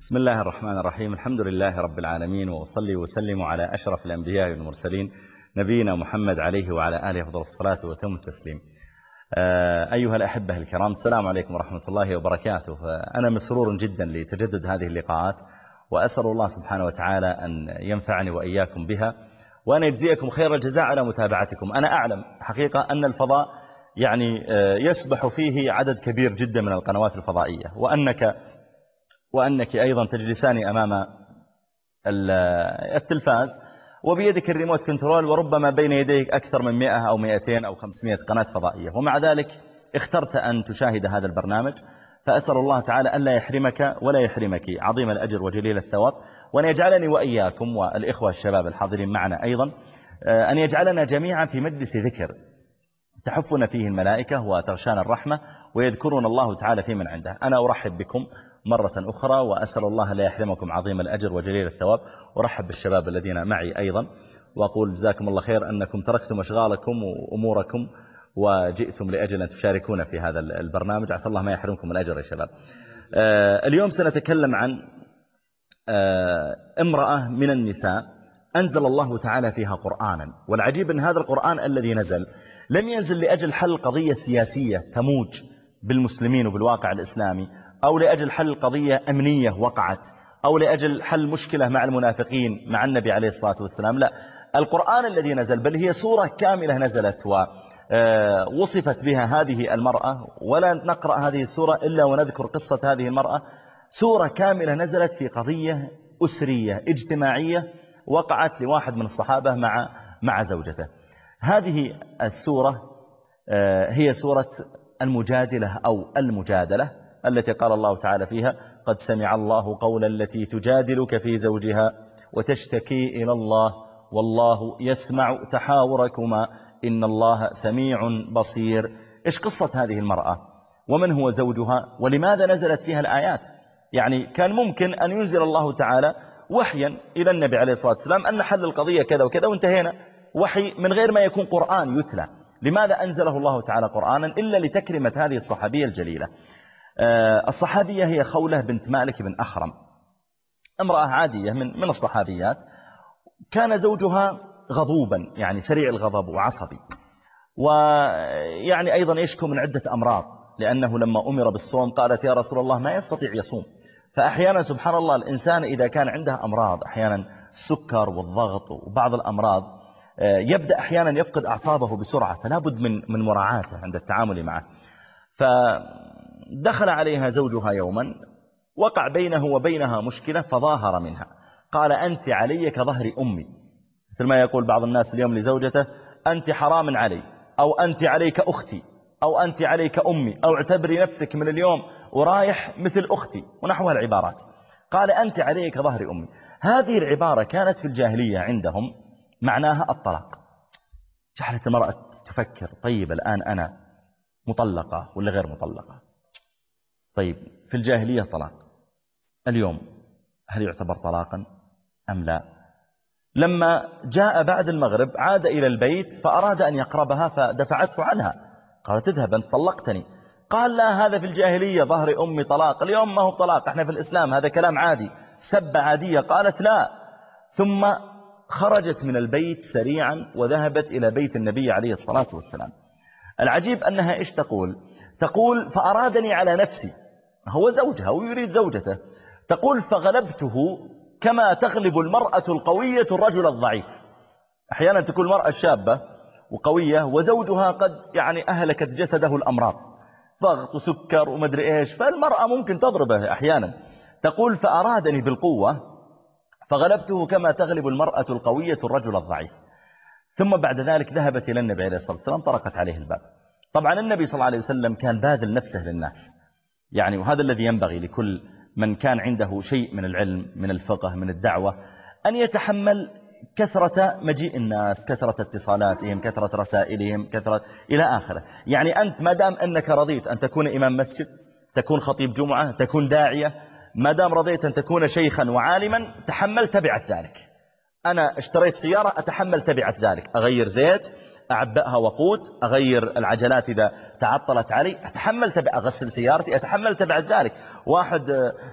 بسم الله الرحمن الرحيم الحمد لله رب العالمين وأصلي وسلم على أشرف الأنبياء والمرسلين نبينا محمد عليه وعلى آله أفضل الصلاة وتم التسليم أيها الأحبة الكرام السلام عليكم ورحمة الله وبركاته أنا مسرور جدا لتجدد هذه اللقاءات وأسأل الله سبحانه وتعالى أن ينفعني وإياكم بها وأن يجزيكم خير الجزاء على متابعتكم أنا أعلم حقيقة أن الفضاء يعني يسبح فيه عدد كبير جدا من القنوات الفضائية وأنك وأنك أيضا تجلسان أمام التلفاز. وبيدك الريموت كنترول وربما بين يديك أكثر من 100 أو 200 أو 500 قناة فضائية. ومع ذلك اخترت أن تشاهد هذا البرنامج. فأسأل الله تعالى ألا يحرمك ولا يحرمك. عظيم الأجر وجليل الثواب. وأن يجعلني وإياكم والإخوة الشباب الحاضرين معنا أيضا أن يجعلنا جميعا في مجلس ذكر. تحفنا فيه الملائكة وتغشان الرحمة ويذكرون الله تعالى في من عنده. أنا أرحب بكم مرة أخرى وأسأل الله لا يحرمكم عظيم الأجر وجليل الثواب. ورحب بالشباب الذين معي أيضا وأقول جزاكم الله خير أنكم تركتم أشغالكم وأموركم وجئتم لأجل أن تشاركونا في هذا البرنامج. عسى الله ما يحرمكم الأجر يا شباب. اليوم سنتكلم عن امرأة من النساء أنزل الله تعالى فيها قرآنا. والعجيب أن هذا القرآن الذي نزل لم ينزل لأجل حل قضية سياسية تموج بالمسلمين وبالواقع الإسلامي. أو لأجل حل قضية أمنية وقعت أو لأجل حل مشكلة مع المنافقين مع النبي عليه الصلاة والسلام لا. القرآن الذي نزل بل هي سورة كاملة نزلت ووصفت بها هذه المرأة ولا نقرأ هذه السورة إلا ونذكر قصة هذه المرأة. سورة كاملة نزلت في قضية أسرية اجتماعية وقعت لواحد من الصحابة مع مع زوجته. هذه السورة هي سورة المجادلة أو المجادلة. التي قال الله تعالى فيها قد سمع الله قول التي تجادلك في زوجها وتشتكي إلى الله والله يسمع تحاوركما إن الله سميع بصير. إيش قصة هذه المرأة؟ ومن هو زوجها؟ ولماذا نزلت فيها الآيات؟ يعني كان ممكن أن ينزل الله تعالى وحيا إلى النبي عليه الصلاة والسلام أن حل القضية كذا وكذا وانتهينا. وحي من غير ما يكون قرآن يتلى. لماذا أنزله الله تعالى قرآنا إلا لتكرمة هذه الصحابية الجليلة؟ الصحابية هي خولة بنت مالك بن أخرم. امرأة عادية من من الصحابيات. كان زوجها غضوبا يعني سريع الغضب وعصبي. ويعني أيضا يشكو من عدة أمراض. لأنه لما أمر بالصوم قالت يا رسول الله ما يستطيع يصوم. فأحيانا سبحان الله الإنسان إذا كان عنده أمراض أحيانا السكر والضغط وبعض الأمراض يبدأ أحيانا يفقد أعصابه بسرعة فلا بد من من مراعاته عند التعامل معه. فدخل عليها زوجها يوما وقع بينه وبينها مشكلة فظاهر منها. قال أنت علي كظهر أمي. مثل ما يقول بعض الناس اليوم لزوجته أنت حرام علي أو أنت عليك أختي أو أنت عليك أمي أو اعتبري نفسك من اليوم ورايح مثل أختي. ونحوها العبارات. قال أنت عليك كظهر أمي. هذه العبارة كانت في الجاهلية عندهم معناها الطلاق. جعلت المرأة تفكر طيب الآن أنا مطلقة ولا غير مطلقة؟ طيب في الجاهلية طلاق. اليوم هل يعتبر طلاقا أم لا؟ لما جاء بعد المغرب عاد إلى البيت فأراد أن يقربها فدفعته عنها. قالت اذهب أنت طلقتني. قال لا هذا في الجاهلية ظهر أمي طلاق. اليوم ما هو طلاق إحنا في الإسلام هذا كلام عادي. سب عادية قالت لا. ثم خرجت من البيت سريعا وذهبت إلى بيت النبي عليه الصلاة والسلام. العجيب أنها إيش تقول؟ تقول فأرادني على نفسي. هو زوجها ويريد زوجته. تقول فغلبته كما تغلب المرأة القوية الرجل الضعيف. أحيانا تكون المرأة الشابة وقوية وزوجها قد يعني أهلكت جسده الأمراض. ضغط وسكر ومدري إيش. فالمرأة ممكن تضربه أحيانا. تقول فأرادني بالقوة فغلبته كما تغلب المرأة القوية الرجل الضعيف. ثم بعد ذلك ذهبت إلى النبي عليه الصلاة والسلام طرقت عليه الباب. طبعا النبي صلى الله عليه وسلم كان باذل نفسه للناس. يعني وهذا الذي ينبغي لكل من كان عنده شيء من العلم من الفقه من الدعوة أن يتحمل كثرة مجيء الناس كثرة اتصالاتهم كثرة رسائلهم كثرة إلى آخره. يعني أنت ما دام أنك رضيت أن تكون إمام مسجد تكون خطيب جمعة تكون داعية ما دام رضيت أن تكون شيخا وعالما تحمل تبعة ذلك. أنا اشتريت سيارة أتحمل تبعة ذلك. أغير زيت أعبئها وقود أغير العجلات إذا تعطلت علي. أتحمل تبع أغسل سيارتي أتحمل تبع ذلك. واحد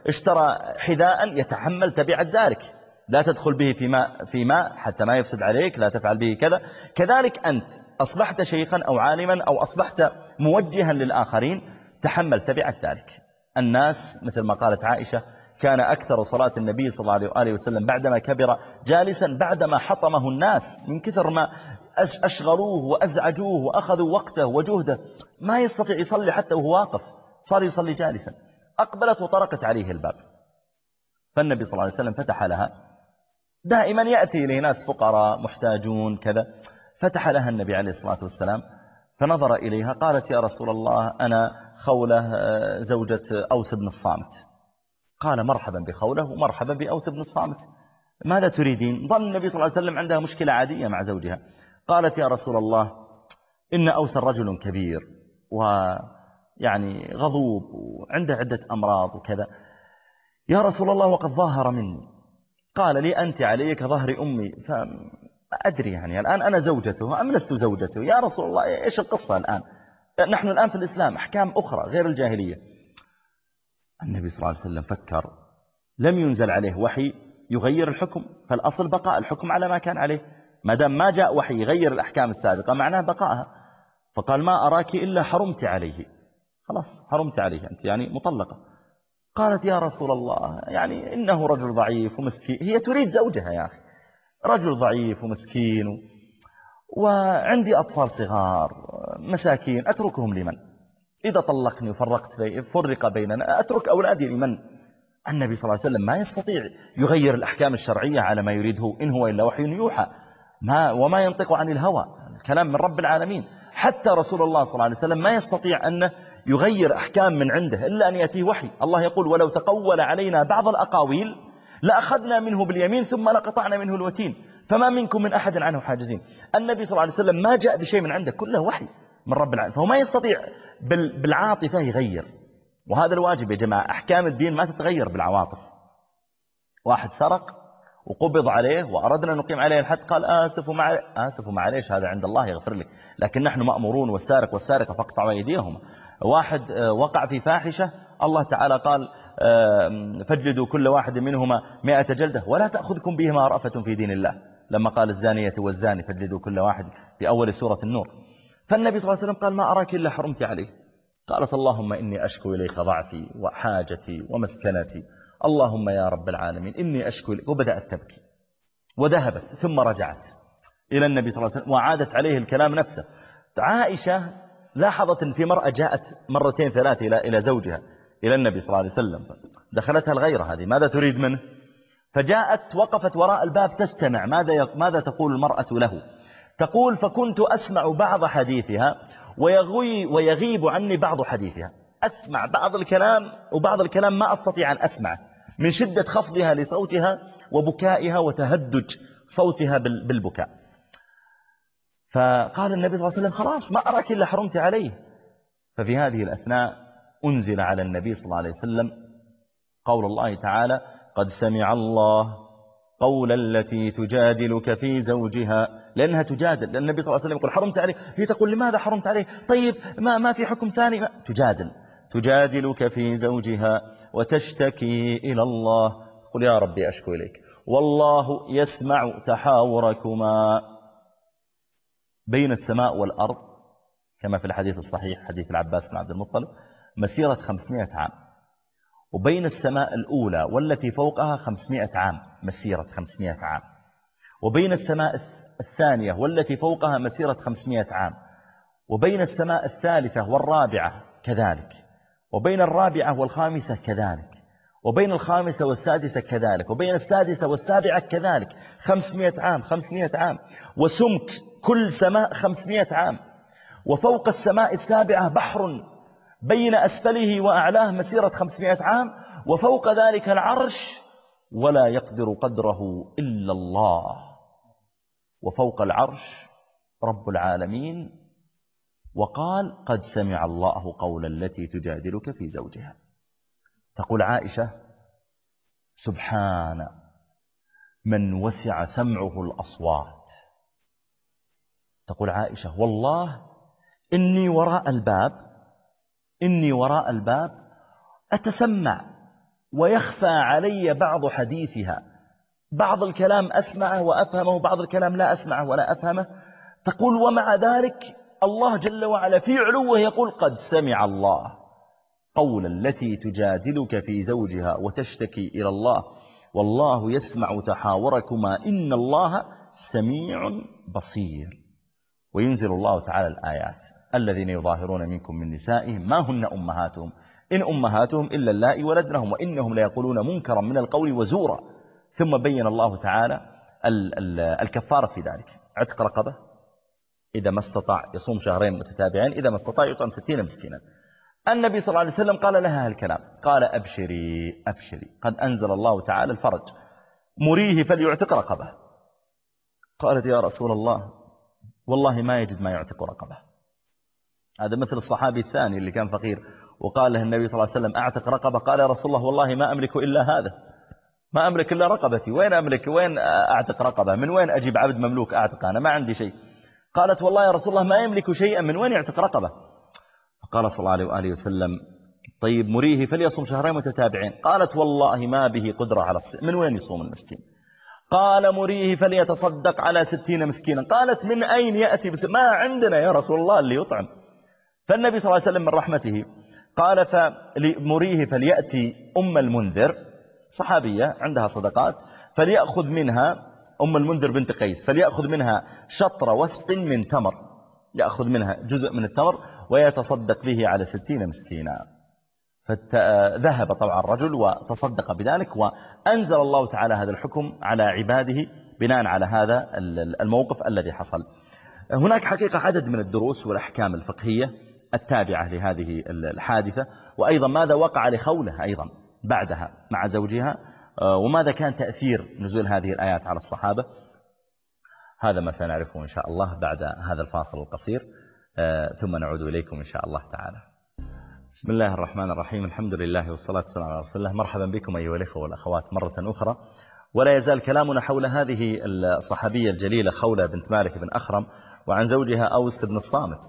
اشترى حذاء يتحمل تبع ذلك. لا تدخل به في ماء, في ماء حتى ما يفسد عليك لا تفعل به كذا. كذلك أنت أصبحت شيخا أو عالما أو أصبحت موجها للآخرين تحمل تبعة ذلك. الناس مثل ما قالت عائشة كان أكثر صلاة النبي صلى الله عليه وسلم بعدما كبر جالسا بعدما حطمه الناس من كثر ما أشغلوه وأزعجوه وأخذوا وقته وجهده. ما يستطيع يصلي حتى وهو واقف. صار يصلي جالسا. أقبلت وطرقت عليه الباب. فالنبي صلى الله عليه وسلم فتح لها. دائما يأتي إليه ناس فقراء محتاجون كذا. فتح لها النبي عليه الصلاة والسلام. فنظر إليها. قالت يا رسول الله أنا خولة آه، زوجة أوس بن الصامت. قال مرحبا بخولة ومرحبا بأوس بن الصامت. ماذا تريدين؟ ظن النبي صلى الله عليه وسلم عندها مشكلة عادية مع زوجها. قالت يا رسول الله إن أوس رجل كبير ويعني غضوب وعنده عدة أمراض وكذا. يا رسول الله وقد ظاهر مني. قال لي أنت علي كظهر أمي. فأدري يعني الآن أنا زوجته أم لست زوجته؟ يا رسول الله إيش القصة الآن؟ نحن الآن في الإسلام أحكام أخرى غير الجاهلية. النبي صلى الله عليه وسلم فكر لم ينزل عليه وحي يغير الحكم فالأصل بقاء الحكم على ما كان عليه. ما دام ما جاء وحي يغير الأحكام السابقة معناه بقائها فقال ما أراك إلا حرمت عليه. خلاص حرمت عليه أنت يعني مطلقة. قالت يا رسول الله يعني إنه رجل ضعيف ومسكين. هي تريد زوجها يا أخي. رجل ضعيف ومسكين وعندي أطفال صغار مساكين أتركهم لمن؟ إذا طلقني وفرقت بي فرق بيننا أترك أولادي لمن؟ النبي صلى الله عليه وسلم ما يستطيع يغير الأحكام الشرعية على ما يريده إن هو إلا وحي يوحى. ما وما ينطق عن الهوى الكلام من رب العالمين. حتى رسول الله صلى الله عليه وسلم ما يستطيع أنه يغير أحكام من عنده إلا أن يأتيه وحي. الله يقول ولو تقول علينا بعض الأقاويل لأخذنا منه باليمين ثم لقطعنا منه الوتين فما منكم من أحد عنه حاجزين. النبي صلى الله عليه وسلم ما جاء بشيء من عنده كله وحي من رب العالمين. فهو ما يستطيع بالعاطفة يغير. وهذا الواجب يا جماعة أحكام الدين ما تتغير بالعواطف. واحد سرق وقبض عليه وأردنا أن نقيم عليه الحد قال آسف ومع آسف ومعليش هذا عند الله يغفر لك؟ لكن نحن مأمورون والسارق والسارقة فاقطعوا أيديهم. واحد آه، وقع في فاحشة الله تعالى قال فجلدوا كل واحد منهما مئة جلدة ولا تأخذكم بهما رأفة في دين الله. لما قال الزانية والزاني فجلدوا كل واحد في أول سورة النور. فالنبي صلى الله عليه وسلم قال ما أراك إلا حرمت عليه. قالت اللهم إني أشكو إليك ضعفي وحاجتي ومسكنتي. اللهم يا رب العالمين إني أشكو إليك. وبدأت تبكي وذهبت ثم رجعت إلى النبي صلى الله عليه وسلم وعادت عليه الكلام نفسه. عائشة لاحظت أن في مرأة جاءت مرتين ثلاث إلى إلى زوجها إلى النبي صلى الله عليه وسلم. دخلتها الغيرة هذه ماذا تريد منه؟ فجاءت وقفت وراء الباب تستمع. ماذا ماذا تقول المرأة له؟ تقول فكنت أسمع بعض حديثها ويغي ويغيب عني بعض حديثها. أسمع بعض الكلام وبعض الكلام ما أستطيع أن أسمعه. من شدة خفضها لصوتها وبكائها وتهدج صوتها بالبكاء. فقال النبي صلى الله عليه وسلم خلاص ما أراك إلا حرمت عليه. ففي هذه الأثناء أنزل على النبي صلى الله عليه وسلم قول الله تعالى قد سمع الله قول التي تجادلك في زوجها لأنها تجادل. لأن النبي صلى الله عليه وسلم يقول حرمت عليه. هي تقول لماذا حرمت عليه؟ طيب ما, ما في حكم ثاني؟ ما تجادل. تجادلك في زوجها وتشتكي إلى الله. قل يا ربي أشكو إليك. والله يسمع تحاوركما بين السماء والأرض كما في الحديث الصحيح حديث العباس بن عبد المطلب مسيرة 500 عام. وبين السماء الأولى والتي فوقها 500 عام مسيرة 500 عام. وبين السماء الثانية والتي فوقها مسيرة 500 عام. وبين السماء الثالثة والرابعة كذلك. وبين الرابعة والخامسة كذلك. وبين الخامسة والسادسة كذلك. وبين السادسة والسابعة كذلك. 500 عام 500 عام. وسمك كل سماء 500 عام. وفوق السماء السابعة بحر بين أسفله وأعلاه مسيرة 500 عام. وفوق ذلك العرش ولا يقدر قدره إلا الله. وفوق العرش رب العالمين وقال قد سمع الله قول التي تجادلك في زوجها. تقول عائشة سبحان من وسع سمعه الأصوات. تقول عائشة والله إني وراء الباب إني وراء الباب أتسمع ويخفى علي بعض حديثها. بعض الكلام أسمعه وأفهمه بعض الكلام لا أسمعه ولا أفهمه. تقول ومع ذلك الله جل وعلا في علوه يقول قد سمع الله قول التي تجادلك في زوجها وتشتكي إلى الله والله يسمع تحاوركما إن الله سميع بصير. وينزل الله تعالى الآيات الذين يظاهرون منكم من نسائهم ما هن أمهاتهم؟ إن أمهاتهم إلا اللائي ولدنهم وإنهم ليقولون منكرا من القول وزورا. ثم بين الله تعالى الكفارة في ذلك. عتق رقبة؟ إذا ما استطاع يصوم شهرين متتابعين إذا ما استطاع يطعم ستين مسكينا. النبي صلى الله عليه وسلم قال لها هالكلام. قال أبشري أبشري. قد أنزل الله تعالى الفرج. مريه فليعتق رقبه. قالت يا رسول الله والله ما يجد ما يعتق رقبه. هذا مثل الصحابي الثاني اللي كان فقير وقال له النبي صلى الله عليه وسلم أعتق رقبة؟ قال يا رسول الله والله ما أملك إلا هذا. ما أملك إلا رقبتي. وين أملك؟ وين أعتق رقبة؟ من وين أجيب عبد مملوك أعتق؟ أنا ما عندي شيء. قالت والله يا رسول الله ما يملك شيئا من وين يعتق رقبة؟ فقال صلى الله عليه وآله وسلم طيب مريه فليصوم شهرين متتابعين. قالت والله ما به قدرة على الصيام من وين يصوم المسكين؟ قال مريه فليتصدق على ستين مسكينا. قالت من أين يأتي بس ما عندنا يا رسول الله اللي يطعم. فالنبي صلى الله عليه وسلم من رحمته قال فمريه فليأتي أم المنذر صحابية عندها صدقات فليأخذ منها أم المنذر بنت قيس فليأخذ منها شطر وسط من تمر. يأخذ منها جزء من التمر ويتصدق به على ستين مسكينا. فذهب طبعا الرجل وتصدق بذلك وأنزل الله تعالى هذا الحكم على عباده بناء على هذا الموقف الذي حصل. هناك حقيقة عدد من الدروس والأحكام الفقهية التابعة لهذه الحادثة وأيضا ماذا وقع لخوله أيضا بعدها مع زوجها؟ وماذا كان تأثير نزول هذه الآيات على الصحابة؟ هذا ما سنعرفه إن شاء الله بعد هذا الفاصل القصير. ثم نعود إليكم إن شاء الله تعالى. بسم الله الرحمن الرحيم. الحمد لله والصلاة والسلام على رسول الله. مرحبا بكم أيها الإخوة والأخوات مرة أخرى. ولا يزال كلامنا حول هذه الصحابية الجليلة خولة بنت مالك بن أخرم وعن زوجها أوس بن الصامت.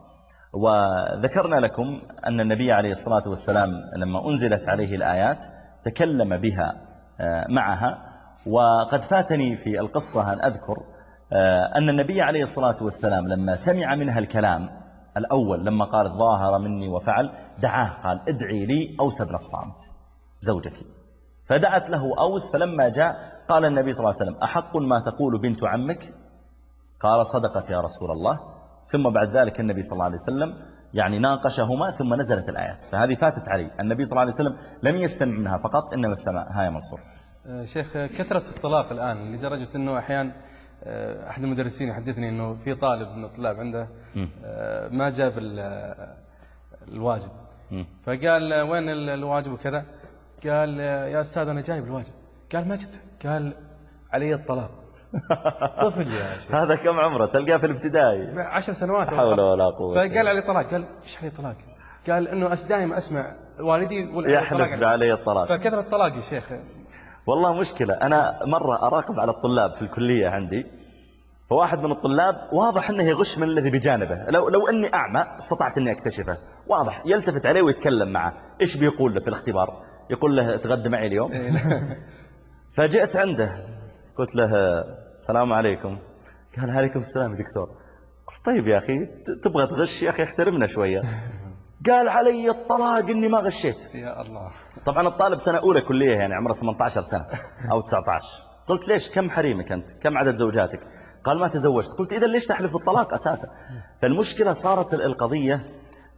وذكرنا لكم أن النبي عليه الصلاة والسلام لما أنزلت عليه الآيات تكلم بها آه، معها. وقد فاتني في القصة أن أذكر آه، أن النبي عليه الصلاة والسلام لما سمع منها الكلام الأول لما قالت ظاهر مني وفعل دعاه قال ادعي لي أوس بن الصامت زوجك فدعت له أوس فلما جاء قال النبي صلى الله عليه وسلم أحق ما تقول بنت عمك؟ قال صدقت يا رسول الله ثم بعد ذلك النبي صلى الله عليه وسلم يعني ناقشهما ثم نزلت الآيات. فهذه فاتت علي. النبي صلى الله عليه وسلم لم يستمع منها فقط إنما استمع. هاي منصور. أه، شيخ كثرة الطلاق الآن لدرجة أنه أحيانا أه، أحد المدرسين يحدثني أنه في طالب من الطلاب عنده أه، ما جاب الواجب. فقال وين الواجب وكذا؟ قال يا أستاذ أنا جايب الواجب. قال ما جبته. قال علي الطلاق. طفل يا شيخ. هذا كم عمره؟ تلقاه في الابتدائي. عشر سنوات. حول ولا قوة فقال علي طلاق. قال إيش علي طلاق؟ قال إنه دائما أسمع والدي يقول يحلف علي الطلاق. فكثر الطلاق يا شيخ. والله مشكلة. أنا مرة أراقب على الطلاب في الكلية عندي. فواحد من الطلاب واضح أنه يغش من الذي بجانبه. لو, لو أني أعمى استطعت أني أكتشفه. واضح. يلتفت عليه ويتكلم معه. إيش بيقول له في الاختبار؟ يقول له تغدى معي اليوم؟ إيه. فجئت عنده. قلت له السلام عليكم. قال عليكم السلام يا دكتور. قلت طيب يا أخي تبغى تغش؟ يا أخي احترمنا شوية. قال علي الطلاق إني ما غشيت. يا الله. طبعا الطالب سنة أولى كلية يعني عمره 18 سنة أو 19 قلت ليش؟ كم حريمك أنت؟ كم عدد زوجاتك? قال ما تزوجت. قلت إذا ليش تحلف بالطلاق أساسا؟ فالمشكلة صارت القضية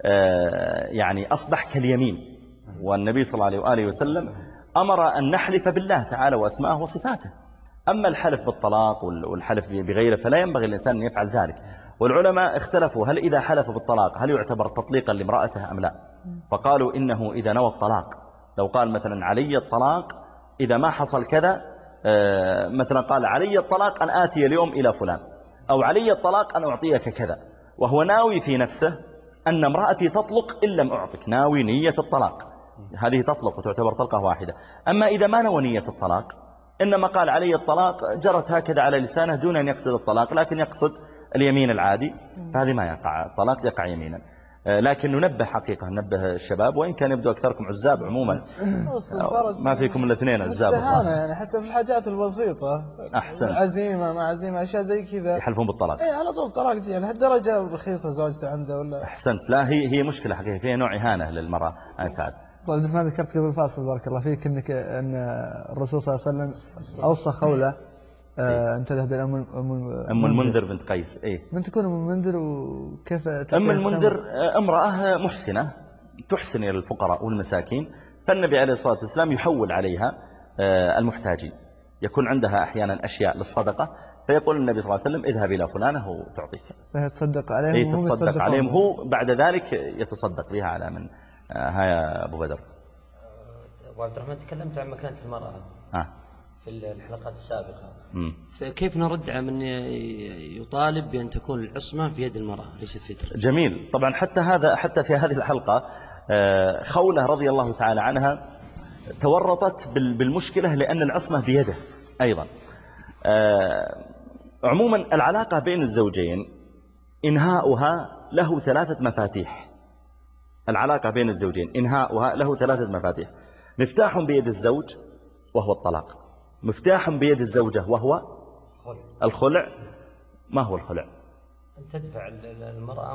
آه، يعني أصبح كاليمين والنبي صلى الله عليه وآله وسلم أمر أن نحلف بالله تعالى وأسماءه وصفاته. أما الحلف بالطلاق والحلف بغيره فلا ينبغي الإنسان أن يفعل ذلك. والعلماء اختلفوا هل إذا حلف بالطلاق هل يعتبر تطليقا لامرأته أم لا. فقالوا إنه إذا نوى الطلاق. لو قال مثلا علي الطلاق إذا ما حصل كذا آه، مثلا قال علي الطلاق أن آتي اليوم إلى فلان أو علي الطلاق أن أعطيك كذا. وهو ناوي في نفسه أن امرأتي تطلق إن لم أعطك. ناوي نية الطلاق. هذه تطلق وتعتبر طلقة واحدة. أما إذا ما نوى نية الطلاق إنما قال علي الطلاق جرت هكذا على لسانه دون أن يقصد الطلاق لكن يقصد اليمين العادي. فهذه ما يقع الطلاق يقع يمينا. آه، لكن ننبه حقيقة ننبه الشباب وإن كان يبدو أكثركم عزاب عموما. ما فيكم إلا اثنين عزاب. يعني حتى في الحاجات البسيطة. أحسن. عزيمة ما عزيمة أشياء زي كذا. يحلفون بالطلاق. إيه على طول طلاق يعني لهالدرجة رخيصة زوجته عنده ولا؟ أحسنت. لا هي هي مشكلة حقيقة فيها نوع إهانة للمرأة أنا سعد طيب ما ذكرت قبل الفاصل بارك الله فيك إنك أن الرسول صلى الله عليه وسلم أوصى خوله آه، أن تذهب إلى أم أم المنذر بنت قيس إيه. من تكون أم المنذر وكيف أم المنذر آه، امرأة محسنة تحسن إلى الفقراء والمساكين فالنبي عليه الصلاة والسلام يحول عليها آه، المحتاجين. يكون عندها أحيانا أشياء للصدقة فيقول النبي صلى الله عليه وسلم اذهب إلى فلانة وتعطيك. فهي تصدق عليهم هي تتصدق عليهم هو بعد ذلك يتصدق بها على من ها يا أبو بدر. أبو عبد الرحمن تكلمت عن مكانة المرأة. آه. في الحلقات السابقة. مم. فكيف نرد على من يطالب بأن تكون العصمة في يد المرأة؟ ليست في يد جميل. طبعا حتى هذا حتى في هذه الحلقة آه، خولة رضي الله تعالى عنها تورطت بالمشكلة لأن العصمة بيده أيضا. آه، عموما العلاقة بين الزوجين إنهاؤها له ثلاثة مفاتيح. العلاقة بين الزوجين إنهاؤها له ثلاثة مفاتيح. مفتاح بيد الزوج وهو الطلاق. مفتاح بيد الزوجة وهو الخلع. ما هو الخلع؟ أن تدفع المرأة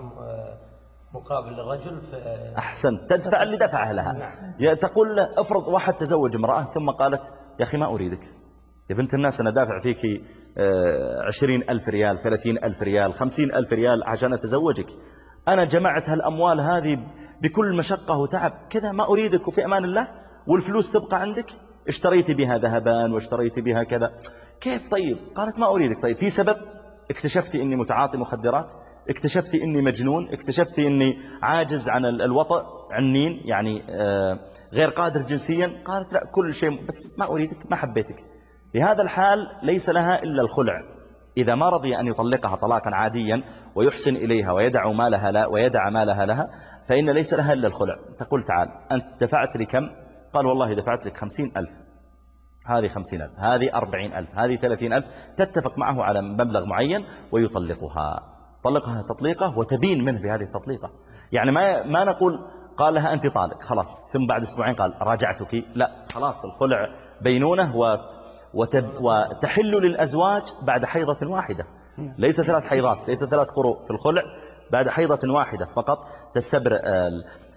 مقابل الرجل في أحسن. تدفع اللي دفعه لها. نعم. تقول له افرض واحد تزوج امرأة ثم قالت يا أخي ما أريدك. يا بنت الناس أنا دافع فيك آه، عشرين ألف ريال ثلاثين ألف ريال خمسين ألف ريال عشان أتزوجك. أنا جمعت هالأموال هذه بكل مشقة وتعب. كذا ما أريدك وفي أمان الله والفلوس تبقى عندك. اشتريت بها ذهبان واشتريت بها كذا. كيف طيب؟ قالت ما أريدك. طيب في سبب؟ اكتشفت أني متعاطي مخدرات اكتشفت أني مجنون اكتشفت أني عاجز عن الوطأ عنين يعني آه، غير قادر جنسيا. قالت لا كل شيء بس ما أريدك ما حبيتك. في هذا الحال ليس لها إلا الخلع. إذا ما رضي أن يطلقها طلاقا عاديا ويحسن إليها ويدع مالها لا ويدع مالها لها فإن ليس لها إلا الخلع. تقول تعال أنت دفعت لي كم؟ قال والله دفعت لك خمسين ألف. هذه خمسين ألف هذه أربعين ألف هذه ثلاثين ألف. تتفق معه على مبلغ معين ويطلقها. طلقها تطليقة وتبين منه بهذه التطليقة. يعني ما ما نقول قال لها أنت طالق خلاص. ثم بعد أسبوعين قال راجعتك. لا خلاص الخلع بينونة و وتب وتحل للأزواج بعد حيضة واحدة. ليس ثلاث حيضات ليس ثلاث قروء في الخلع. بعد حيضة واحدة فقط تستبرئ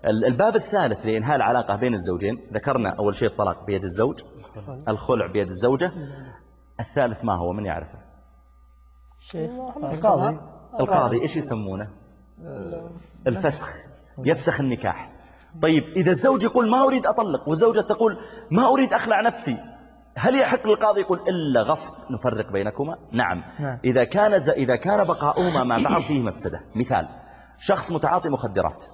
الباب الثالث لإنهاء العلاقة بين الزوجين ذكرنا أول شيء الطلاق بيد الزوج الخلع بيد الزوجة الثالث ما هو من يعرفه؟ القاضي. القاضي إيش يسمونه؟ الفسخ يفسخ النكاح. طيب إذا الزوج يقول ما أريد أطلق والزوجة تقول ما أريد أخلع نفسي هل يحق للقاضي يقول إلا غصب نفرق بينكما؟ نعم, نعم. إذا كان إذا كان بقاؤهما مع بعض فيه مفسدة. مثال شخص متعاطي مخدرات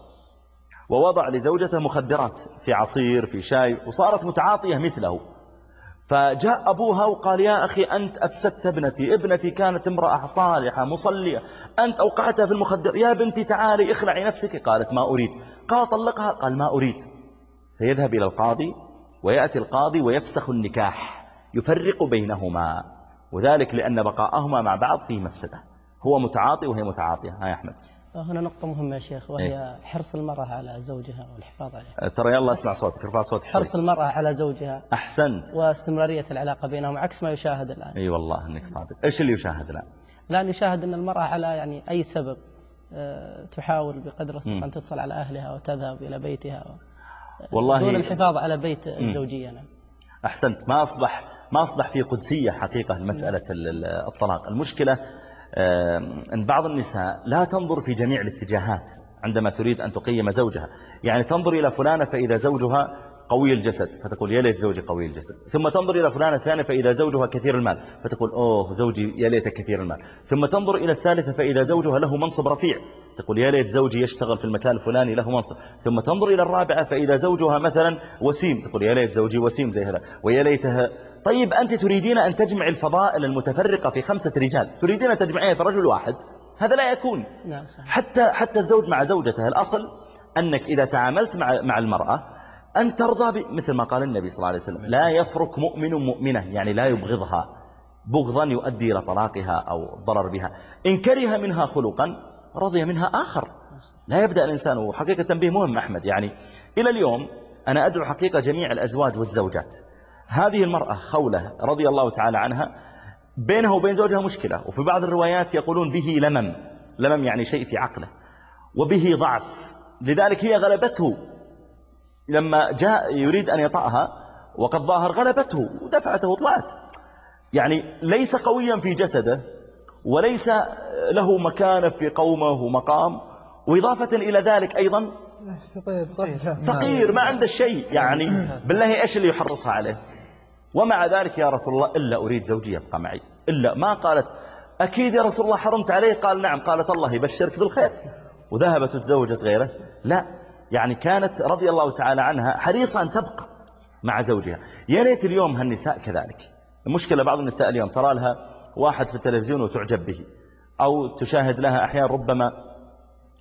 ووضع لزوجته مخدرات في عصير في شاي وصارت متعاطية مثله. فجاء أبوها وقال يا أخي أنت أفسدت ابنتي. ابنتي كانت امرأة صالحة مصلية. أنت أوقعتها في المخدر. يا بنتي تعالي اخلعي نفسك. قالت ما أريد. قال طلقها. قال ما أريد. فيذهب إلى القاضي ويأتي القاضي ويفسخ النكاح يفرق بينهما وذلك لأن بقاءهما مع بعض فيه مفسدة. هو متعاطي وهي متعاطية. ها يا أحمد. هنا نقطة مهمة يا شيخ وهي إيه؟ حرص المرأة على زوجها والحفاظ عليه أه، ترى يلا اسمع صوتك ارفع صوتك حرص المرأة على زوجها أحسنت. واستمرارية العلاقة بينهم عكس ما يشاهد الآن. أي والله أنك صادق. إيش اللي يشاهد الآن؟ الآن يشاهد أن المرأة على يعني أي سبب أه، تحاول بقدر الستر أن تتصل على أهلها وتذهب إلى بيتها والله دون الحفاظ على بيت الزوجية نعم أحسنت. ما أصبح ما أصبح في قدسية حقيقة مسألة الطلاق. المشكلة أن بعض النساء لا تنظر في جميع الاتجاهات عندما تريد أن تقيم زوجها. يعني تنظر إلى فلانة فإذا زوجها قوي الجسد فتقول يا ليت زوجي قوي الجسد. ثم تنظر إلى فلانة الثانية فإذا زوجها كثير المال فتقول أوه زوجي يا ليت كثير المال. ثم تنظر إلى الثالثة فإذا زوجها له منصب رفيع تقول يا ليت زوجي يشتغل في المكان الفلاني له منصب. ثم تنظر إلى الرابعة فإذا زوجها مثلا وسيم تقول يا ليت زوجي وسيم زي هذا. ويا ليتها. طيب أنت تريدين أن تجمع الفضائل المتفرقة في خمسة رجال تريدين أن تجمعيها في رجل واحد؟ هذا لا يكون. حتى حتى الزوج مع زوجته الأصل أنك إذا تعاملت مع مع المرأة أن ترضى مثل ما قال النبي صلى الله عليه وسلم لا يفرك مؤمن مؤمنة يعني لا يبغضها. بغضا يؤدي إلى طلاقها أو الضرر بها. إن كره منها خلقا رضي منها آخر. لا يبدأ الإنسان وحقيقة تنبيه مهم أحمد يعني إلى اليوم أنا أدعو حقيقة جميع الأزواج والزوجات. هذه المرأة خولة رضي الله تعالى عنها بينها وبين زوجها مشكلة وفي بعض الروايات يقولون به لمم. لمم يعني شيء في عقله وبه ضعف. لذلك هي غلبته. لما جاء يريد أن يطأها وقد ظاهر غلبته ودفعته وطلعت. يعني ليس قويا في جسده وليس له مكانة في قومه ومقام وإضافة إلى ذلك أيضا فقير ما عنده شيء يعني بالله إيش اللي يحرصها عليه؟ ومع ذلك يا رسول الله إلا أريد زوجي يبقى معي. إلا ما قالت أكيد يا رسول الله حرمت عليه؟ قال نعم. قالت الله يبشرك بالخير وذهبت وتزوجت غيره. لا يعني كانت رضي الله تعالى عنها حريصة أن تبقى مع زوجها. يا ريت اليوم هالنساء كذلك. المشكلة بعض النساء اليوم ترى لها واحد في التلفزيون وتعجب به. أو تشاهد لها أحيانا ربما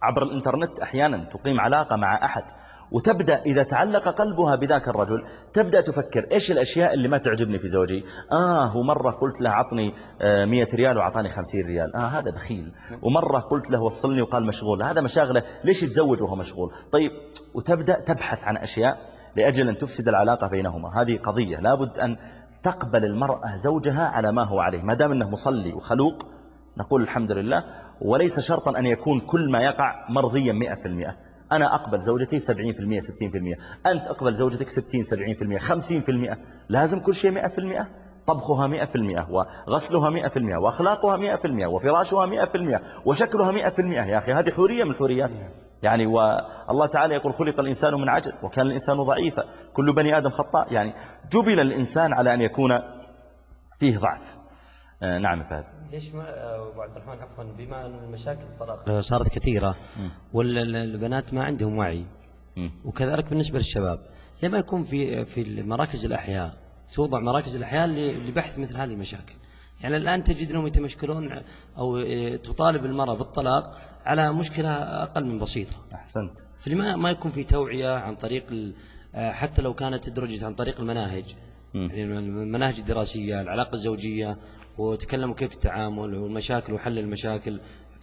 عبر الإنترنت أحيانا تقيم علاقة مع أحد. وتبدأ إذا تعلق قلبها بذاك الرجل تبدأ تفكر إيش الأشياء اللي ما تعجبني في زوجي؟ آه ومرة قلت له عطني آه، مية ريال وعطاني خمسين ريال. آه هذا بخيل. ومرة قلت له وصلني وقال مشغول. هذا مشاغله ليش يتزوج وهو مشغول؟ طيب وتبدأ تبحث عن أشياء لأجل أن تفسد العلاقة بينهما. هذه قضية. لابد أن تقبل المرأة زوجها على ما هو عليه. ما دام أنه مصلي وخلوق نقول الحمد لله. وليس شرطا أن يكون كل ما يقع مرضيا مئة في المئة. أنا أقبل زوجتي 70% 60% أنت أقبل زوجتك 60 70% 50% لازم كل شيء 100% طبخها 100% وغسلها 100% وأخلاقها 100% وفراشها 100% وشكلها 100% يا أخي هذه حورية من الحوريات. يعني والله تعالى يقول خلق الإنسان من عجل وكان الإنسان ضعيفا. كل بني آدم خطاء. يعني جبل الإنسان على أن يكون فيه ضعف. آه نعم فهد. ليش ما أبو عبد الرحمن عفوا بما أن المشاكل الطلاق صارت كثيرة. والبنات ما عندهم وعي. وكذلك بالنسبة للشباب. لما يكون في في مراكز الأحياء توضع مراكز الأحياء لبحث مثل هذه المشاكل. يعني الآن تجد أنهم يتمشكلون أو تطالب المرأة بالطلاق على مشكلة أقل من بسيطة. أحسنت. فلما ما يكون في توعية عن طريق حتى لو كانت تدرجت عن طريق المناهج يعني المناهج الدراسية العلاقة الزوجية وتكلموا كيف التعامل والمشاكل وحل المشاكل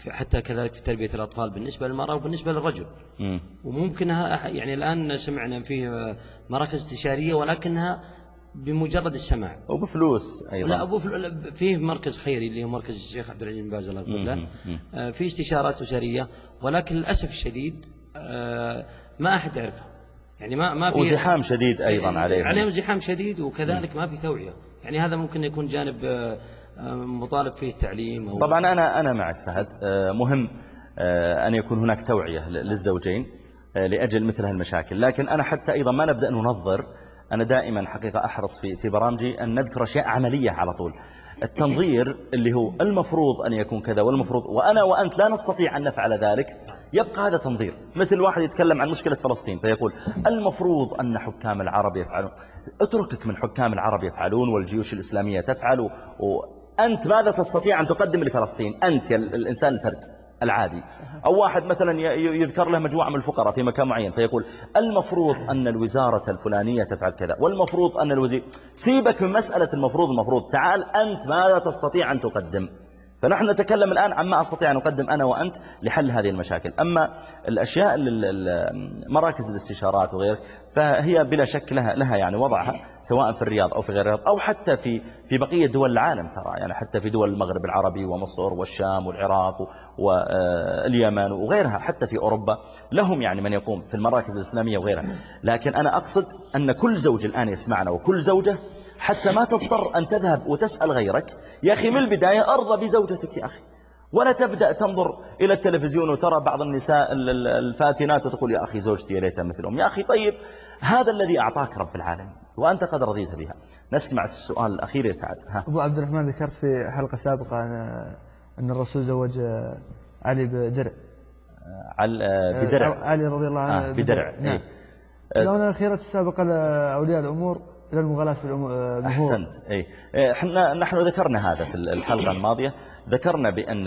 حتى كذلك في تربية الأطفال بالنسبة للمرأة وبالنسبة للرجل. م. وممكن يعني الآن سمعنا فيه مراكز استشارية ولكنها بمجرد السماع. وبفلوس أيضا. لا أبو فيه مركز خيري اللي هو مركز الشيخ عبد العزيز بن باز الله يقول آه، في استشارات أسرية ولكن للأسف الشديد آه، ما أحد يعرفها يعني ما ما في وزحام شديد أيضا عليهم. عليهم زحام شديد وكذلك ما في توعية. يعني هذا ممكن يكون جانب آه، مطالب فيه التعليم أو طبعا أنا أنا معك فهد. مهم أن يكون هناك توعية للزوجين لأجل مثل هالمشاكل. لكن أنا حتى أيضا ما نبدأ ننظر أنا دائما حقيقة أحرص في في برامجي أن نذكر أشياء عملية على طول. التنظير اللي هو المفروض أن يكون كذا والمفروض وأنا وأنت لا نستطيع أن نفعل ذلك. يبقى هذا تنظير. مثل واحد يتكلم عن مشكلة فلسطين فيقول المفروض أن حكام العرب يفعلون. اتركك من حكام العرب يفعلون والجيوش الإسلامية تفعل أنت ماذا تستطيع أن تقدم لفلسطين؟ أنت يا الإنسان الفرد. العادي. أو واحد مثلا يذكر له مجموعة من الفقراء في مكان معين فيقول المفروض أن الوزارة الفلانية تفعل كذا والمفروض أن الوزير سيبك من مسألة المفروض المفروض تعال أنت ماذا تستطيع أن تقدم؟ فنحن نتكلم الآن عما أستطيع أن أقدم أنا وأنت لحل هذه المشاكل. أما الأشياء مراكز الاستشارات وغيره فهي بلا شك لها, لها يعني وضعها سواء في الرياض أو في غير الرياض أو حتى في في بقية دول العالم ترى. يعني حتى في دول المغرب العربي ومصر والشام والعراق واليمن وغيرها حتى في أوروبا لهم يعني من يقوم في المراكز الإسلامية وغيرها. لكن أنا أقصد أن كل زوج الآن يسمعنا وكل زوجة حتى ما تضطر أن تذهب وتسأل غيرك. يا أخي من البداية أرضى بزوجتك يا أخي. ولا تبدأ تنظر إلى التلفزيون وترى بعض النساء الفاتنات وتقول يا أخي زوجتي يا ليتها مثلهم. يا أخي طيب هذا الذي أعطاك رب العالمين وأنت قد رضيت بها. نسمع السؤال الأخير يا سعد. ها. أبو عبد الرحمن ذكرت في حلقة سابقة أن الرسول زوج علي بدرع. علي بدرع. علي رضي الله عنه آه بدرع. نعم. إيه. الأخيرة السابقة لأولياء الأمور إلى المغالاة في الأمور أحسنت. أي. إحنا نحن ذكرنا هذا في الحلقة الماضية. ذكرنا بأن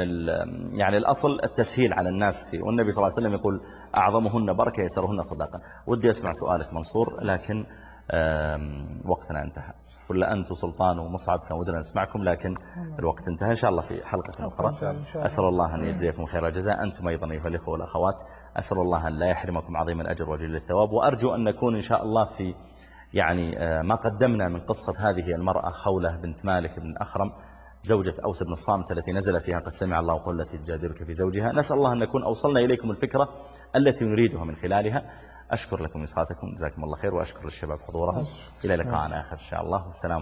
يعني الأصل التسهيل على الناس فيه والنبي صلى الله عليه وسلم يقول أعظمهن بركة يسرهن صداقة ودي أسمع سؤالك منصور لكن وقتنا انتهى. كل أنت وسلطان ومصعب كان ودنا نسمعكم لكن الوقت انتهى. إن شاء الله في حلقة أخرى. أسأل الله أن يجزيكم خير الجزاء. أنتم أيضا أيها الإخوة والأخوات أسأل الله أن لا يحرمكم عظيم الأجر وجل الثواب وأرجو أن نكون إن شاء الله في يعني آه، ما قدمنا من قصة هذه المرأة خولة بنت مالك بن أخرم زوجة أوس بن الصامت التي نزل فيها قد سمع الله قول التي تجادلك في زوجها. نسأل الله أن نكون أوصلنا إليكم الفكرة التي نريدها من خلالها. أشكر لكم إصغاتكم جزاكم الله خير وأشكر الشباب حضورهم. إلى لقاء آخر إن شاء الله. والسلام